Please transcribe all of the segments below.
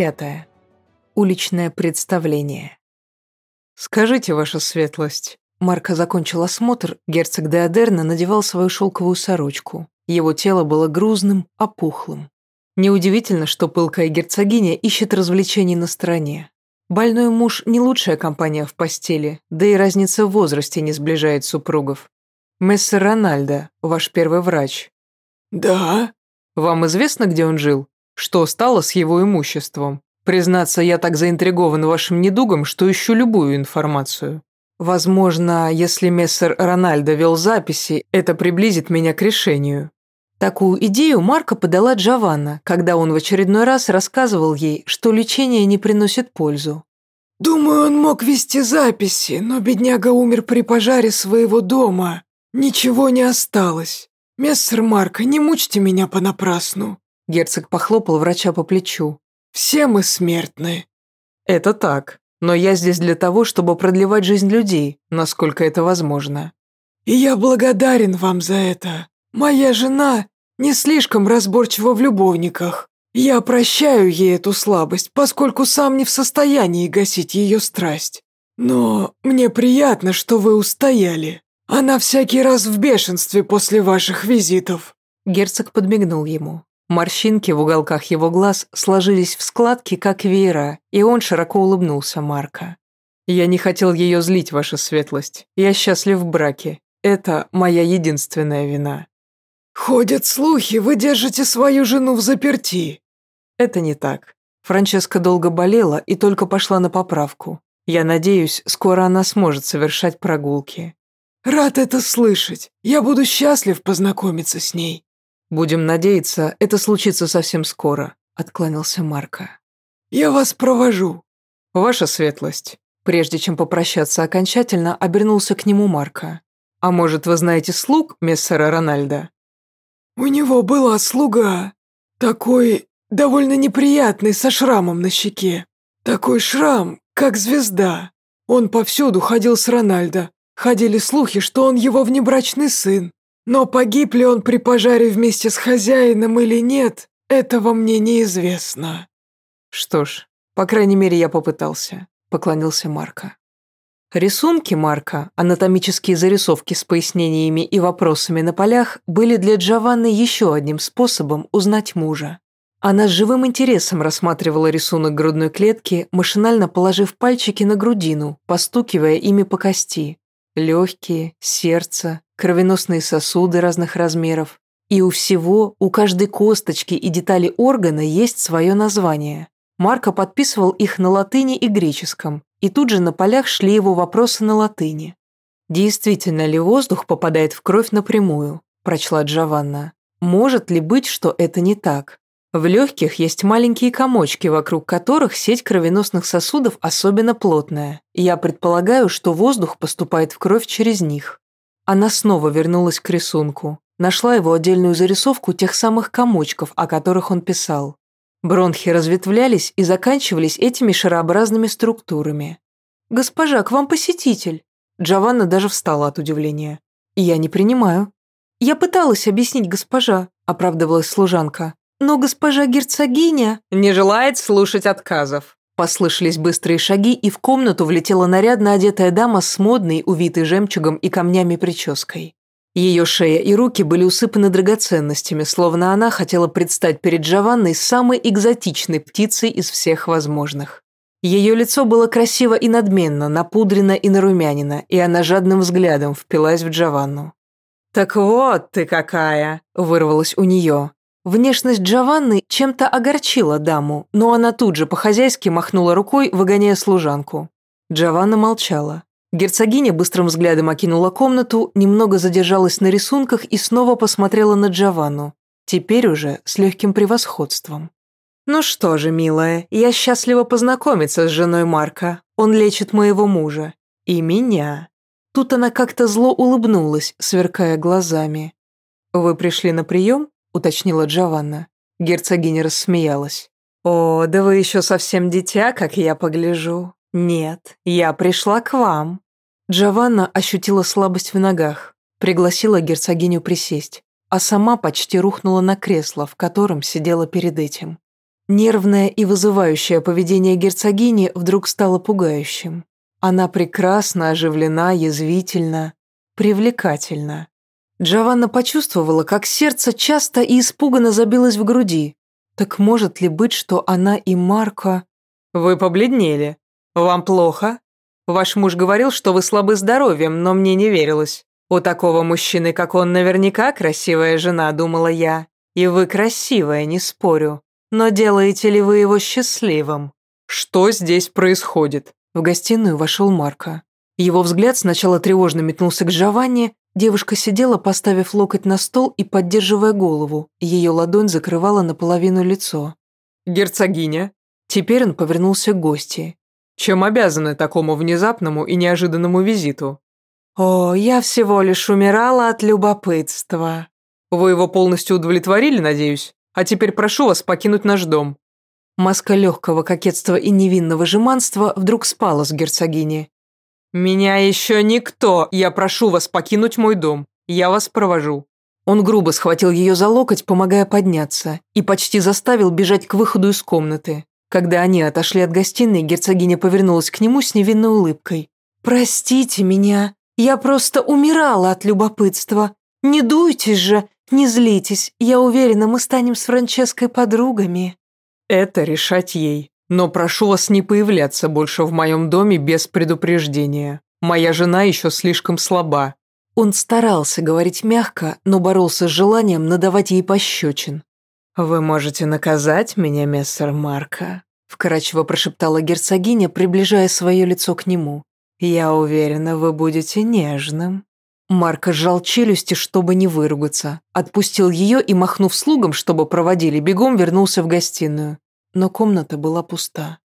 пятая. Уличное представление. «Скажите, ваша светлость». Марко закончил осмотр, герцог Деодерна надевал свою шелковую сорочку. Его тело было грузным, опухлым. Неудивительно, что пылкая герцогиня ищет развлечений на стороне. Больной муж – не лучшая компания в постели, да и разница в возрасте не сближает супругов. Мессер Рональдо, ваш первый врач. «Да?» Вам известно, где он жил? Что стало с его имуществом? Признаться, я так заинтригован вашим недугом, что ищу любую информацию. Возможно, если мессер Рональдо вел записи, это приблизит меня к решению». Такую идею Марка подала Джованна, когда он в очередной раз рассказывал ей, что лечение не приносит пользу. «Думаю, он мог вести записи, но бедняга умер при пожаре своего дома. Ничего не осталось. Мессер Марка, не мучьте меня понапрасну». Герцог похлопал врача по плечу. «Все мы смертны». «Это так, но я здесь для того, чтобы продлевать жизнь людей, насколько это возможно». «И я благодарен вам за это. Моя жена не слишком разборчива в любовниках. Я прощаю ей эту слабость, поскольку сам не в состоянии гасить ее страсть. Но мне приятно, что вы устояли. Она всякий раз в бешенстве после ваших визитов». Герцог подмигнул ему. Морщинки в уголках его глаз сложились в складки, как веера, и он широко улыбнулся Марка. «Я не хотел ее злить, ваша светлость. Я счастлив в браке. Это моя единственная вина». «Ходят слухи, вы держите свою жену в заперти». «Это не так. Франческа долго болела и только пошла на поправку. Я надеюсь, скоро она сможет совершать прогулки». «Рад это слышать. Я буду счастлив познакомиться с ней». «Будем надеяться, это случится совсем скоро», — отклонился Марко. «Я вас провожу». «Ваша светлость». Прежде чем попрощаться окончательно, обернулся к нему Марко. «А может, вы знаете слуг мессера Рональда?» «У него была слуга. Такой довольно неприятный, со шрамом на щеке. Такой шрам, как звезда. Он повсюду ходил с Рональдо. Ходили слухи, что он его внебрачный сын. Но погиб ли он при пожаре вместе с хозяином или нет, этого мне неизвестно». «Что ж, по крайней мере, я попытался», — поклонился Марко. Рисунки Марка, анатомические зарисовки с пояснениями и вопросами на полях, были для Джованны еще одним способом узнать мужа. Она с живым интересом рассматривала рисунок грудной клетки, машинально положив пальчики на грудину, постукивая ими по кости. Легкие, сердце, кровеносные сосуды разных размеров. И у всего, у каждой косточки и детали органа есть свое название. Марко подписывал их на латыни и греческом, и тут же на полях шли его вопросы на латыни. «Действительно ли воздух попадает в кровь напрямую?» – прочла Джованна. «Может ли быть, что это не так? В легких есть маленькие комочки, вокруг которых сеть кровеносных сосудов особенно плотная. Я предполагаю, что воздух поступает в кровь через них. Она снова вернулась к рисунку. Нашла его отдельную зарисовку тех самых комочков, о которых он писал. Бронхи разветвлялись и заканчивались этими шарообразными структурами. «Госпожа, к вам посетитель!» Джованна даже встала от удивления. «Я не принимаю». «Я пыталась объяснить госпожа», — оправдывалась служанка. «Но госпожа герцогиня...» «Не желает слушать отказов», Послышались быстрые шаги, и в комнату влетела нарядно одетая дама с модной, увитой жемчугом и камнями прической. Ее шея и руки были усыпаны драгоценностями, словно она хотела предстать перед Джованной самой экзотичной птицей из всех возможных. Ее лицо было красиво и надменно, напудрено и нарумянено, и она жадным взглядом впилась в Джованну. «Так вот ты какая!» – вырвалось у нее. Внешность Джованны чем-то огорчила даму, но она тут же по-хозяйски махнула рукой, выгоняя служанку. Джованна молчала. Герцогиня быстрым взглядом окинула комнату, немного задержалась на рисунках и снова посмотрела на Джованну. Теперь уже с легким превосходством. «Ну что же, милая, я счастлива познакомиться с женой Марка. Он лечит моего мужа. И меня». Тут она как-то зло улыбнулась, сверкая глазами. «Вы пришли на прием?» – уточнила Джованна. Герцогиня рассмеялась. «О, да вы еще совсем дитя, как я погляжу. Нет, я пришла к вам». Джованна ощутила слабость в ногах, пригласила герцогиню присесть, а сама почти рухнула на кресло, в котором сидела перед этим. Нервное и вызывающее поведение герцогини вдруг стало пугающим. Она прекрасно оживлена, язвительна, привлекательна. Джованна почувствовала, как сердце часто и испуганно забилось в груди. Так может ли быть, что она и Марко... «Вы побледнели. Вам плохо? Ваш муж говорил, что вы слабы здоровьем, но мне не верилось. У такого мужчины, как он, наверняка красивая жена, думала я. И вы красивая, не спорю. Но делаете ли вы его счастливым?» «Что здесь происходит?» В гостиную вошел Марко. Его взгляд сначала тревожно метнулся к Джованни, девушка сидела, поставив локоть на стол и поддерживая голову, ее ладонь закрывала наполовину лицо. «Герцогиня?» Теперь он повернулся к гости. «Чем обязаны такому внезапному и неожиданному визиту?» «О, я всего лишь умирала от любопытства». «Вы его полностью удовлетворили, надеюсь? А теперь прошу вас покинуть наш дом». Маска легкого кокетства и невинного жеманства вдруг спала с герцогини. «Меня еще никто! Я прошу вас покинуть мой дом. Я вас провожу». Он грубо схватил ее за локоть, помогая подняться, и почти заставил бежать к выходу из комнаты. Когда они отошли от гостиной, герцогиня повернулась к нему с невинной улыбкой. «Простите меня, я просто умирала от любопытства. Не дуйтесь же, не злитесь, я уверена, мы станем с Франческой подругами». Это решать ей. Но прошу вас не появляться больше в моем доме без предупреждения. Моя жена еще слишком слаба». Он старался говорить мягко, но боролся с желанием надавать ей пощечин. «Вы можете наказать меня, мессер Марка», – вкрадчиво прошептала герцогиня, приближая свое лицо к нему. «Я уверена, вы будете нежным». Марко сжал челюсти, чтобы не выругаться, отпустил ее и, махнув слугам, чтобы проводили, бегом вернулся в гостиную. Но комната была пуста.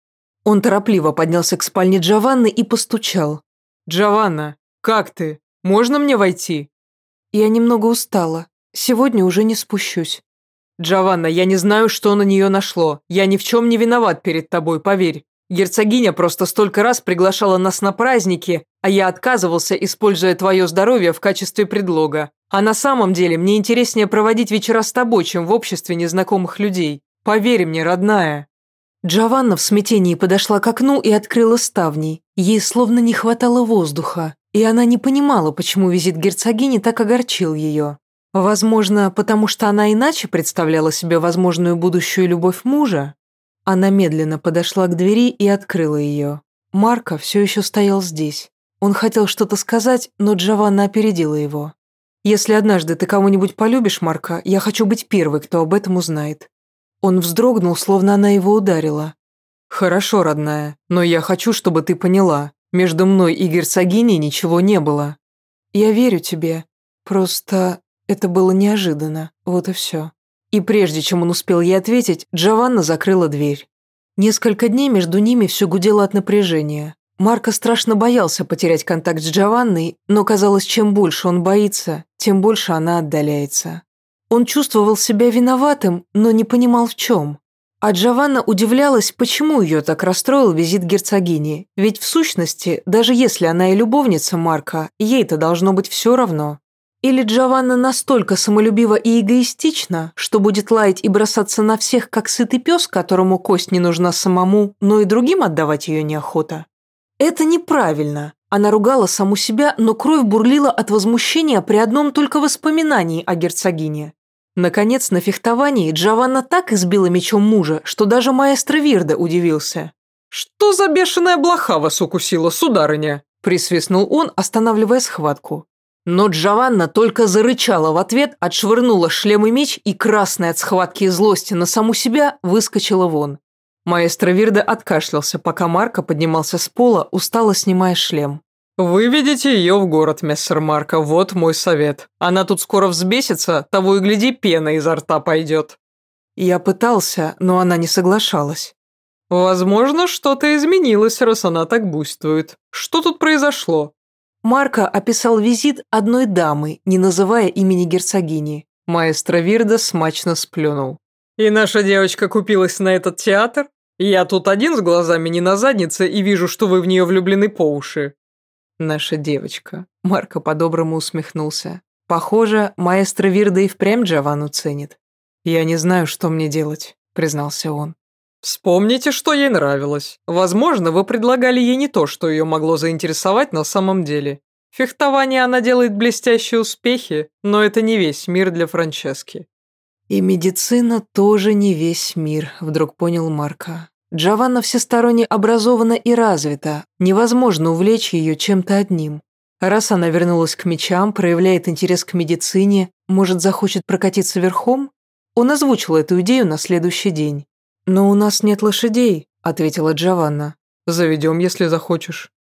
Он торопливо поднялся к спальне Джованны и постучал. «Джованна, как ты? Можно мне войти?» «Я немного устала. Сегодня уже не спущусь». «Джованна, я не знаю, что на нее нашло. Я ни в чем не виноват перед тобой, поверь. Герцогиня просто столько раз приглашала нас на праздники, а я отказывался, используя твое здоровье в качестве предлога. А на самом деле мне интереснее проводить вечера с тобой, чем в обществе незнакомых людей. Поверь мне, родная». Джованна в смятении подошла к окну и открыла ставни. Ей словно не хватало воздуха, и она не понимала, почему визит герцогини так огорчил ее. Возможно, потому что она иначе представляла себе возможную будущую любовь мужа? Она медленно подошла к двери и открыла ее. Марко все еще стоял здесь. Он хотел что-то сказать, но Джованна опередила его. «Если однажды ты кого-нибудь полюбишь, Марко, я хочу быть первой, кто об этом узнает». Он вздрогнул, словно она его ударила. «Хорошо, родная, но я хочу, чтобы ты поняла. Между мной и герцогиней ничего не было». «Я верю тебе. Просто это было неожиданно. Вот и все». И прежде чем он успел ей ответить, Джованна закрыла дверь. Несколько дней между ними все гудело от напряжения. Марко страшно боялся потерять контакт с Джованной, но казалось, чем больше он боится, тем больше она отдаляется. Он чувствовал себя виноватым, но не понимал в чем. А Джованна удивлялась, почему ее так расстроил визит герцогини, ведь в сущности, даже если она и любовница Марка, ей-то должно быть все равно. Или Джованна настолько самолюбива и эгоистична, что будет лаять и бросаться на всех, как сытый пес, которому кость не нужна самому, но и другим отдавать ее неохота? Это неправильно. Она ругала саму себя, но кровь бурлила от возмущения при одном только воспоминании о герцогине. Наконец, на фехтовании Джованна так избила мечом мужа, что даже маэстро Вирда удивился. «Что за бешеная блоха вас укусила, сударыня?» – присвистнул он, останавливая схватку. Но Джованна только зарычала в ответ, отшвырнула шлем и меч и, красная от схватки и злости на саму себя, выскочила вон. Маэстро Вирда откашлялся, пока Марко поднимался с пола, устало снимая шлем. «Выведите ее в город, мессер Марко, вот мой совет. Она тут скоро взбесится, того и гляди, пена изо рта пойдет». Я пытался, но она не соглашалась. «Возможно, что-то изменилось, раз она так буйствует. Что тут произошло?» Марко описал визит одной дамы, не называя имени герцогини. Маэстро Вирда смачно сплюнул. «И наша девочка купилась на этот театр? Я тут один с глазами не на заднице и вижу, что вы в нее влюблены по уши». «Наша девочка», – Марко по-доброму усмехнулся. «Похоже, маэстро Вирда и впрямь Джованну ценит». «Я не знаю, что мне делать», – признался он. Вспомните, что ей нравилось. Возможно, вы предлагали ей не то, что ее могло заинтересовать на самом деле. Фехтование она делает блестящие успехи, но это не весь мир для Франчески. И медицина тоже не весь мир, вдруг понял Марко. Джованна всесторонне образована и развита, невозможно увлечь ее чем-то одним. Раз она вернулась к мечам, проявляет интерес к медицине, может, захочет прокатиться верхом? Он озвучил эту идею на следующий день. «Но у нас нет лошадей», — ответила Джованна. «Заведем, если захочешь».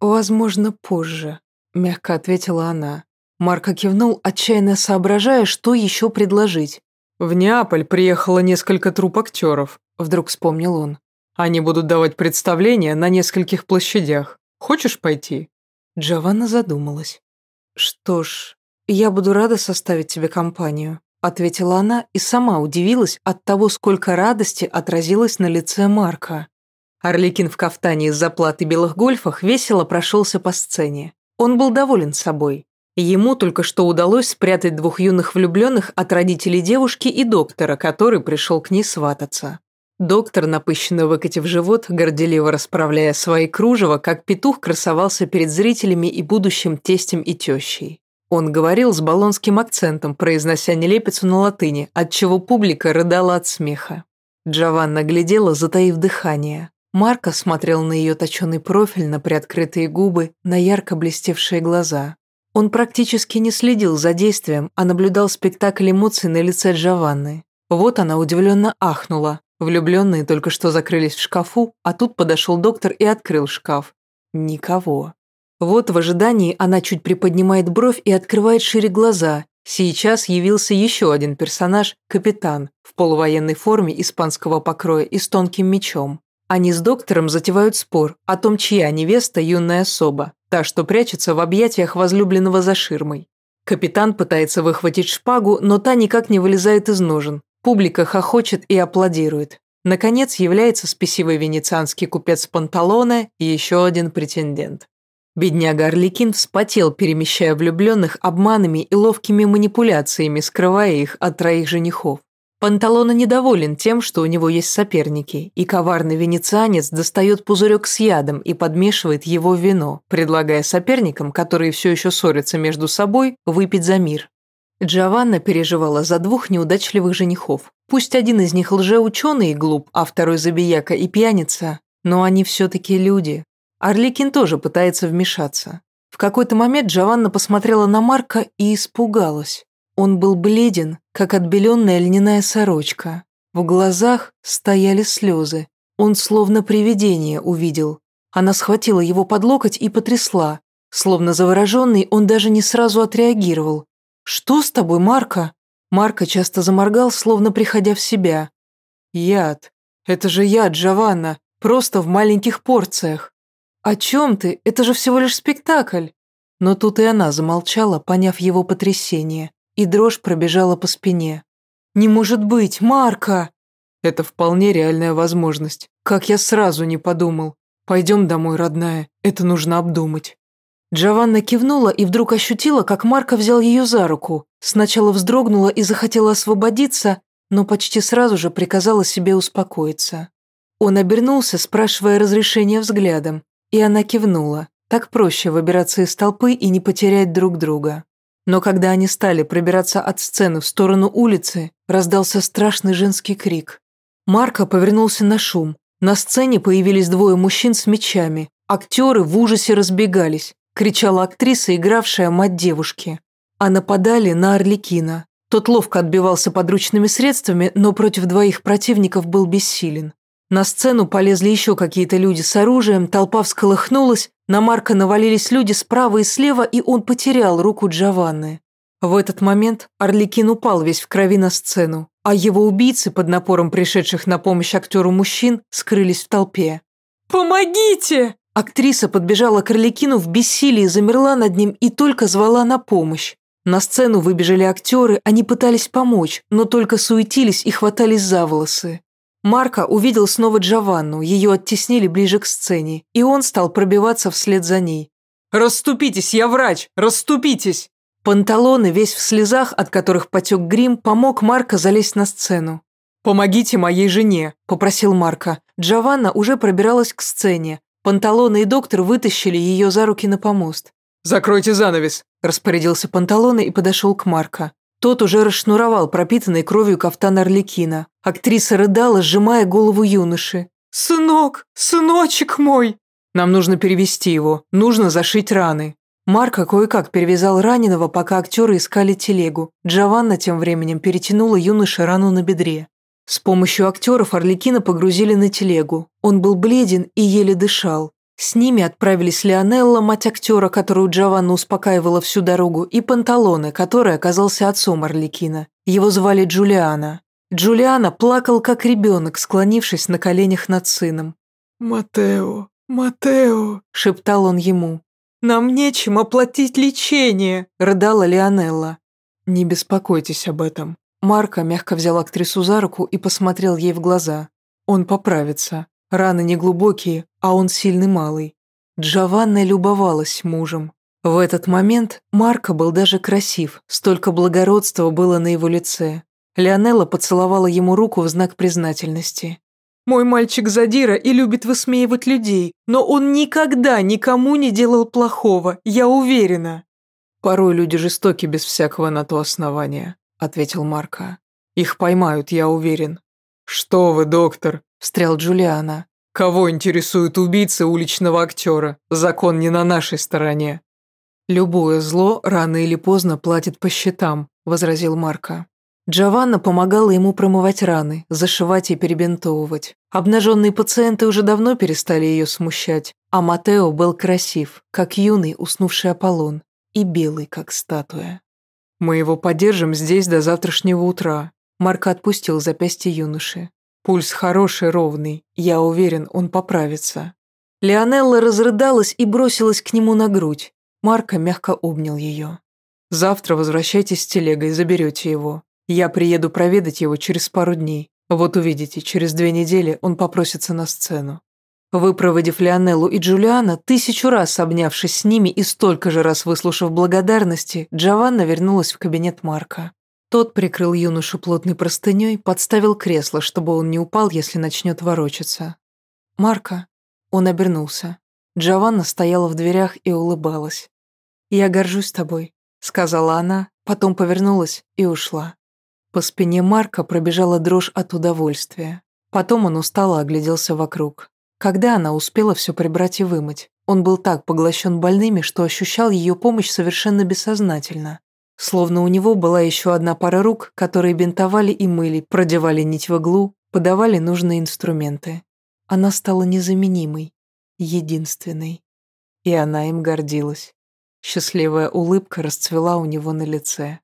«Возможно, позже», — мягко ответила она. Марко кивнул, отчаянно соображая, что еще предложить. «В Неаполь приехало несколько труп актеров», — вдруг вспомнил он. «Они будут давать представления на нескольких площадях. Хочешь пойти?» Джованна задумалась. «Что ж, я буду рада составить тебе компанию», ответила она и сама удивилась от того, сколько радости отразилось на лице Марка. Орликин в кафтане из заплаты белых гольфах весело прошелся по сцене. Он был доволен собой. Ему только что удалось спрятать двух юных влюбленных от родителей девушки и доктора, который пришел к ней свататься. Доктор, напыщенно выкатив живот, горделиво расправляя свои кружева, как петух красовался перед зрителями и будущим тестем и тещей. Он говорил с болонским акцентом, произнося нелепицу на латыни, отчего публика рыдала от смеха. Джованна глядела, затаив дыхание. Марко смотрел на ее точеный профиль, на приоткрытые губы, на ярко блестевшие глаза. Он практически не следил за действием, а наблюдал спектакль эмоций на лице Джованны. Вот она удивленно ахнула. Влюбленные только что закрылись в шкафу, а тут подошел доктор и открыл шкаф. Никого. Вот в ожидании она чуть приподнимает бровь и открывает шире глаза. Сейчас явился еще один персонаж, капитан, в полувоенной форме испанского покроя и с тонким мечом. Они с доктором затевают спор о том, чья невеста юная особа, та, что прячется в объятиях возлюбленного за ширмой. Капитан пытается выхватить шпагу, но та никак не вылезает из ножен. Публика хохочет и аплодирует. Наконец является спесивый венецианский купец Панталоне и еще один претендент. Бедняга Орликин вспотел, перемещая влюбленных обманами и ловкими манипуляциями, скрывая их от троих женихов. Панталона недоволен тем, что у него есть соперники, и коварный венецианец достает пузырек с ядом и подмешивает его в вино, предлагая соперникам, которые все еще ссорятся между собой, выпить за мир. Джованна переживала за двух неудачливых женихов. Пусть один из них лжеученый и глуп, а второй забияка и пьяница, но они все-таки люди, Орликин тоже пытается вмешаться. В какой-то момент Джованна посмотрела на Марка и испугалась. Он был бледен, как отбеленная льняная сорочка. В глазах стояли слезы. Он словно привидение увидел. Она схватила его под локоть и потрясла. Словно завороженный, он даже не сразу отреагировал. «Что с тобой, Марка?» Марка часто заморгал, словно приходя в себя. «Яд. Это же яд, Джованна. Просто в маленьких порциях. «О чем ты? Это же всего лишь спектакль!» Но тут и она замолчала, поняв его потрясение, и дрожь пробежала по спине. «Не может быть, Марка!» «Это вполне реальная возможность. Как я сразу не подумал. Пойдем домой, родная, это нужно обдумать». Джованна кивнула и вдруг ощутила, как Марка взял ее за руку. Сначала вздрогнула и захотела освободиться, но почти сразу же приказала себе успокоиться. Он обернулся, спрашивая разрешения взглядом, и она кивнула. Так проще выбираться из толпы и не потерять друг друга. Но когда они стали пробираться от сцены в сторону улицы, раздался страшный женский крик. Марко повернулся на шум. На сцене появились двое мужчин с мечами. Актеры в ужасе разбегались. Кричала актриса, игравшая мать девушки. А нападали на Орликина. Тот ловко отбивался подручными средствами, но против двоих противников был бессилен. На сцену полезли еще какие-то люди с оружием, толпа всколыхнулась, на Марка навалились люди справа и слева, и он потерял руку Джованны. В этот момент Орликин упал весь в крови на сцену, а его убийцы под напором пришедших на помощь актеру мужчин скрылись в толпе. «Помогите!» Актриса подбежала к Орликину в бессилии, замерла над ним и только звала на помощь. На сцену выбежали актеры, они пытались помочь, но только суетились и хватались за волосы. Марко увидел снова Джованну, ее оттеснили ближе к сцене, и он стал пробиваться вслед за ней. «Расступитесь, я врач! Расступитесь!» Панталоны, весь в слезах, от которых потек грим, помог Марко залезть на сцену. «Помогите моей жене», – попросил Марка. Джованна уже пробиралась к сцене. Панталоны и доктор вытащили ее за руки на помост. «Закройте занавес», – распорядился Панталоны и подошел к Марка. Тот уже расшнуровал пропитанный кровью кафтан Орликина. Актриса рыдала, сжимая голову юноши. «Сынок! Сыночек мой!» «Нам нужно перевести его. Нужно зашить раны». Марко кое-как перевязал раненого, пока актеры искали телегу. Джованна тем временем перетянула юноше рану на бедре. С помощью актеров Орликина погрузили на телегу. Он был бледен и еле дышал. С ними отправились Леонелла, мать актера, которую Джованна успокаивала всю дорогу, и Панталоне, который оказался отцом Орликина. Его звали Джулиана. Джулиана плакал, как ребенок, склонившись на коленях над сыном. «Матео, Матео», — шептал он ему. «Нам нечем оплатить лечение», — рыдала Леонелла. «Не беспокойтесь об этом». Марко мягко взял актрису за руку и посмотрел ей в глаза. «Он поправится. Раны неглубокие, а он сильный малый. Джованна любовалась мужем. В этот момент Марко был даже красив, столько благородства было на его лице. Леонелла поцеловала ему руку в знак признательности. «Мой мальчик задира и любит высмеивать людей, но он никогда никому не делал плохого, я уверена». «Порой люди жестоки без всякого на то основания», — ответил Марко. «Их поймают, я уверен». «Что вы, доктор?» – встрял Джулиана. «Кого интересует убийца уличного актера? Закон не на нашей стороне». «Любое зло рано или поздно платит по счетам», – возразил Марко. Джованна помогала ему промывать раны, зашивать и перебинтовывать. Обнаженные пациенты уже давно перестали ее смущать, а Матео был красив, как юный уснувший Аполлон, и белый, как статуя. «Мы его поддержим здесь до завтрашнего утра», Марко отпустил запястье юноши. Пульс хороший, ровный. Я уверен, он поправится. Леонелла разрыдалась и бросилась к нему на грудь. Марко мягко обнял ее. «Завтра возвращайтесь с телегой, заберете его. Я приеду проведать его через пару дней. Вот увидите, через две недели он попросится на сцену». Выпроводив Леонеллу и Джулиана, тысячу раз обнявшись с ними и столько же раз выслушав благодарности, Джованна вернулась в кабинет Марка. Тот прикрыл юношу плотной простыней, подставил кресло, чтобы он не упал, если начнет ворочаться. «Марко?» Он обернулся. Джованна стояла в дверях и улыбалась. «Я горжусь тобой», — сказала она, потом повернулась и ушла. По спине Марка пробежала дрожь от удовольствия. Потом он устало огляделся вокруг. Когда она успела все прибрать и вымыть? Он был так поглощен больными, что ощущал ее помощь совершенно бессознательно. Словно у него была еще одна пара рук, которые бинтовали и мыли, продевали нить в иглу, подавали нужные инструменты. Она стала незаменимой, единственной. И она им гордилась. Счастливая улыбка расцвела у него на лице.